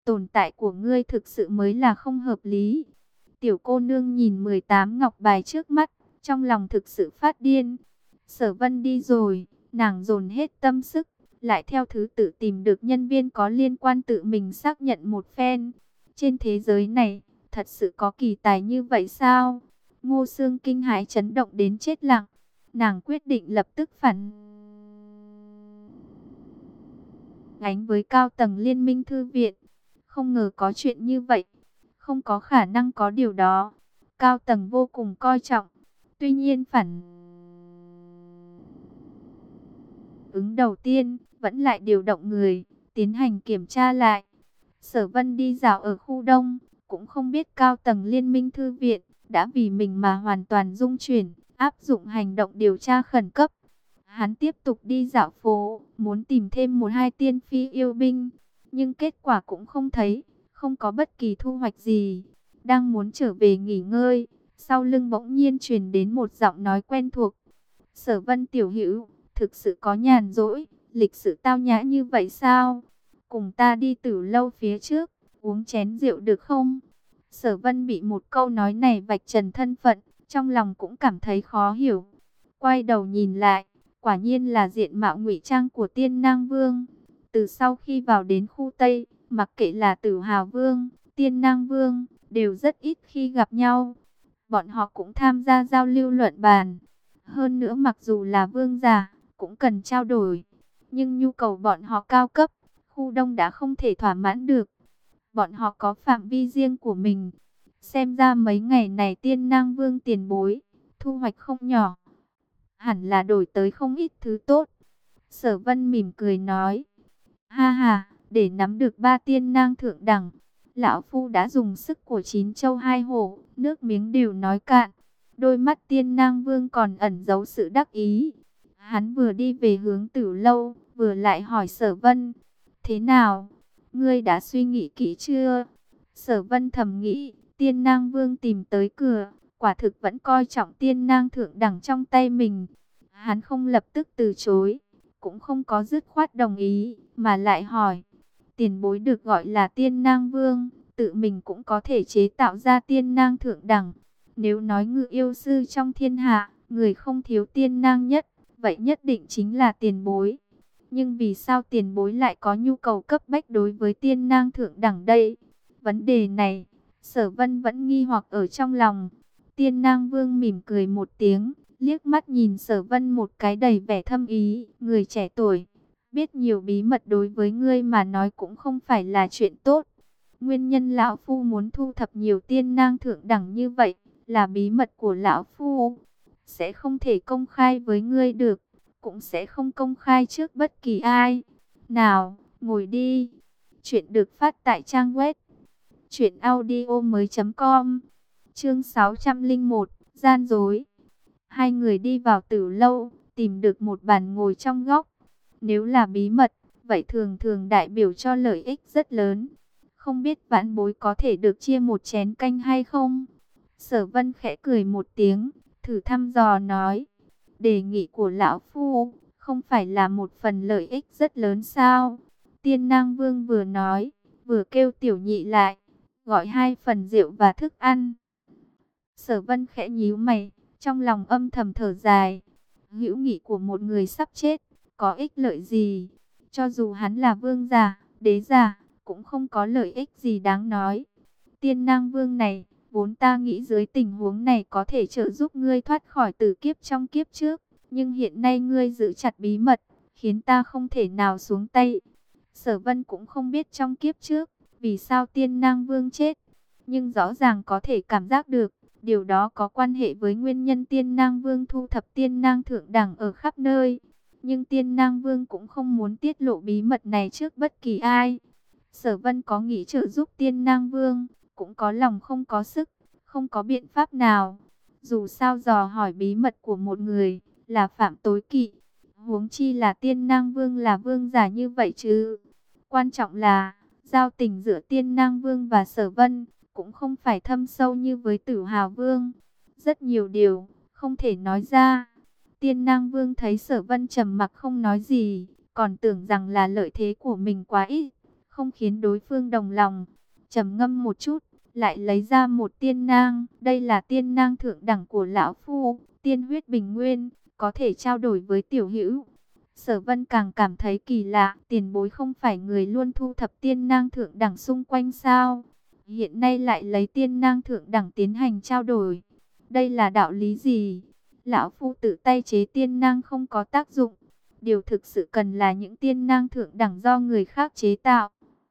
"Tồn tại của ngươi thực sự mới là không hợp lý." Tiểu cô nương nhìn 18 ngọc bài trước mắt, trong lòng thực sự phát điên. Sở Vân đi rồi, nàng dồn hết tâm sức, lại theo thứ tự tìm được nhân viên có liên quan tự mình xác nhận một phen. Trên thế giới này, thật sự có kỳ tài như vậy sao? Ngô Sương kinh hãi chấn động đến chết lặng. Nàng quyết định lập tức phản ánh với cao tầng liên minh thư viện. Không ngờ có chuyện như vậy. Không có khả năng có điều đó. Cao tầng vô cùng coi trọng. Tuy nhiên phản ứng đầu tiên vẫn lại điều động người, tiến hành kiểm tra lại. Sở Vân đi dạo ở khu đông, cũng không biết cao tầng liên minh thư viện, đã vì mình mà hoàn toàn dung chuyển, áp dụng hành động điều tra khẩn cấp. Hắn tiếp tục đi dạo phố, muốn tìm thêm một hai tiên phi yêu binh, nhưng kết quả cũng không thấy, không có bất kỳ thu hoạch gì. Đang muốn trở về nghỉ ngơi, sau lưng bỗng nhiên truyền đến một giọng nói quen thuộc. Sở Vân tiểu hữu, thực sự có nhàn rỗi, lịch sự tao nhã như vậy sao? Cùng ta đi tử lâu phía trước, uống chén rượu được không? Sở Vân bị một câu nói này vạch trần thân phận, trong lòng cũng cảm thấy khó hiểu. Quay đầu nhìn lại, quả nhiên là diện mạo ngụy trang của Tiên Nang Vương. Từ sau khi vào đến khu Tây, mặc kệ là Tử Hào Vương, Tiên Nang Vương, đều rất ít khi gặp nhau. Bọn họ cũng tham gia giao lưu luận bàn. Hơn nữa mặc dù là vương giả, cũng cần trao đổi. Nhưng nhu cầu bọn họ cao cấp, khu đông đã không thể thỏa mãn được. Bọn họ có phạm vi riêng của mình. Xem ra mấy ngày này tiên nang vương tiền bối, thu hoạch không nhỏ. Hẳn là đổi tới không ít thứ tốt. Sở vân mỉm cười nói. Ha ha, để nắm được ba tiên nang thượng đẳng. Lão Phu đã dùng sức của chín châu hai hổ, nước miếng đều nói cạn. Đôi mắt tiên nang vương còn ẩn giấu sự đắc ý. Hắn vừa đi về hướng tử lâu, vừa lại hỏi sở vân. Thế nào? Ngươi đã suy nghĩ kỹ chưa? Sở vân thầm nghĩ, tiên nang vương tìm tới cửa, quả thực vẫn coi trọng tiên nang thượng đẳng trong tay mình. Hắn không lập tức từ chối, cũng không có dứt khoát đồng ý, mà lại hỏi. Tiền bối được gọi là tiên nang vương, tự mình cũng có thể chế tạo ra tiên nang thượng đẳng. Nếu nói ngự yêu sư trong thiên hạ, người không thiếu tiên nang nhất, vậy nhất định chính là tiền bối. Nhưng vì sao tiền bối lại có nhu cầu cấp bách đối với tiên nang thượng đẳng đây? Vấn đề này, sở vân vẫn nghi hoặc ở trong lòng. Tiên nang vương mỉm cười một tiếng, liếc mắt nhìn sở vân một cái đầy vẻ thâm ý. Người trẻ tuổi, biết nhiều bí mật đối với ngươi mà nói cũng không phải là chuyện tốt. Nguyên nhân lão phu muốn thu thập nhiều tiên nang thượng đẳng như vậy, là bí mật của lão phu. Sẽ không thể công khai với ngươi được cũng sẽ không công khai trước bất kỳ ai. Nào, ngồi đi. Chuyện được phát tại trang web truyệnaudiomoi.com. Chương 601, gian dối. Hai người đi vào tử lâu, tìm được một bàn ngồi trong góc. Nếu là bí mật, vậy thường thường đại biểu cho lợi ích rất lớn. Không biết vãn bối có thể được chia một chén canh hay không? Sở vân khẽ cười một tiếng, thử thăm dò nói. Đề nghị của lão phu, không phải là một phần lợi ích rất lớn sao? Tiên nang vương vừa nói, vừa kêu tiểu nhị lại, gọi hai phần rượu và thức ăn. Sở vân khẽ nhíu mày, trong lòng âm thầm thở dài. Hữu nghị của một người sắp chết, có ích lợi gì? Cho dù hắn là vương giả, đế giả, cũng không có lợi ích gì đáng nói. Tiên nang vương này, vốn ta nghĩ dưới tình huống này có thể trợ giúp ngươi thoát khỏi tử kiếp trong kiếp trước. Nhưng hiện nay ngươi giữ chặt bí mật, khiến ta không thể nào xuống tay. Sở vân cũng không biết trong kiếp trước, vì sao tiên nang vương chết. Nhưng rõ ràng có thể cảm giác được, điều đó có quan hệ với nguyên nhân tiên nang vương thu thập tiên năng thượng đẳng ở khắp nơi. Nhưng tiên nang vương cũng không muốn tiết lộ bí mật này trước bất kỳ ai. Sở vân có nghĩ trợ giúp tiên nang vương, cũng có lòng không có sức, không có biện pháp nào. Dù sao dò hỏi bí mật của một người, là phạm tối kỵ. Huống chi là tiên năng vương là vương giả như vậy chứ. Quan trọng là, giao tình giữa tiên năng vương và sở vân, cũng không phải thâm sâu như với tử hào vương. Rất nhiều điều, không thể nói ra. Tiên năng vương thấy sở vân trầm mặc không nói gì, còn tưởng rằng là lợi thế của mình quá ít, không khiến đối phương đồng lòng. trầm ngâm một chút, lại lấy ra một tiên nang. Đây là tiên nang thượng đẳng của lão phu, tiên huyết bình nguyên, có thể trao đổi với tiểu hữu. Sở vân càng cảm thấy kỳ lạ, tiền bối không phải người luôn thu thập tiên nang thượng đẳng xung quanh sao. Hiện nay lại lấy tiên nang thượng đẳng tiến hành trao đổi. Đây là đạo lý gì? Lão Phu tự tay chế tiên nang không có tác dụng. Điều thực sự cần là những tiên nang thượng đẳng do người khác chế tạo.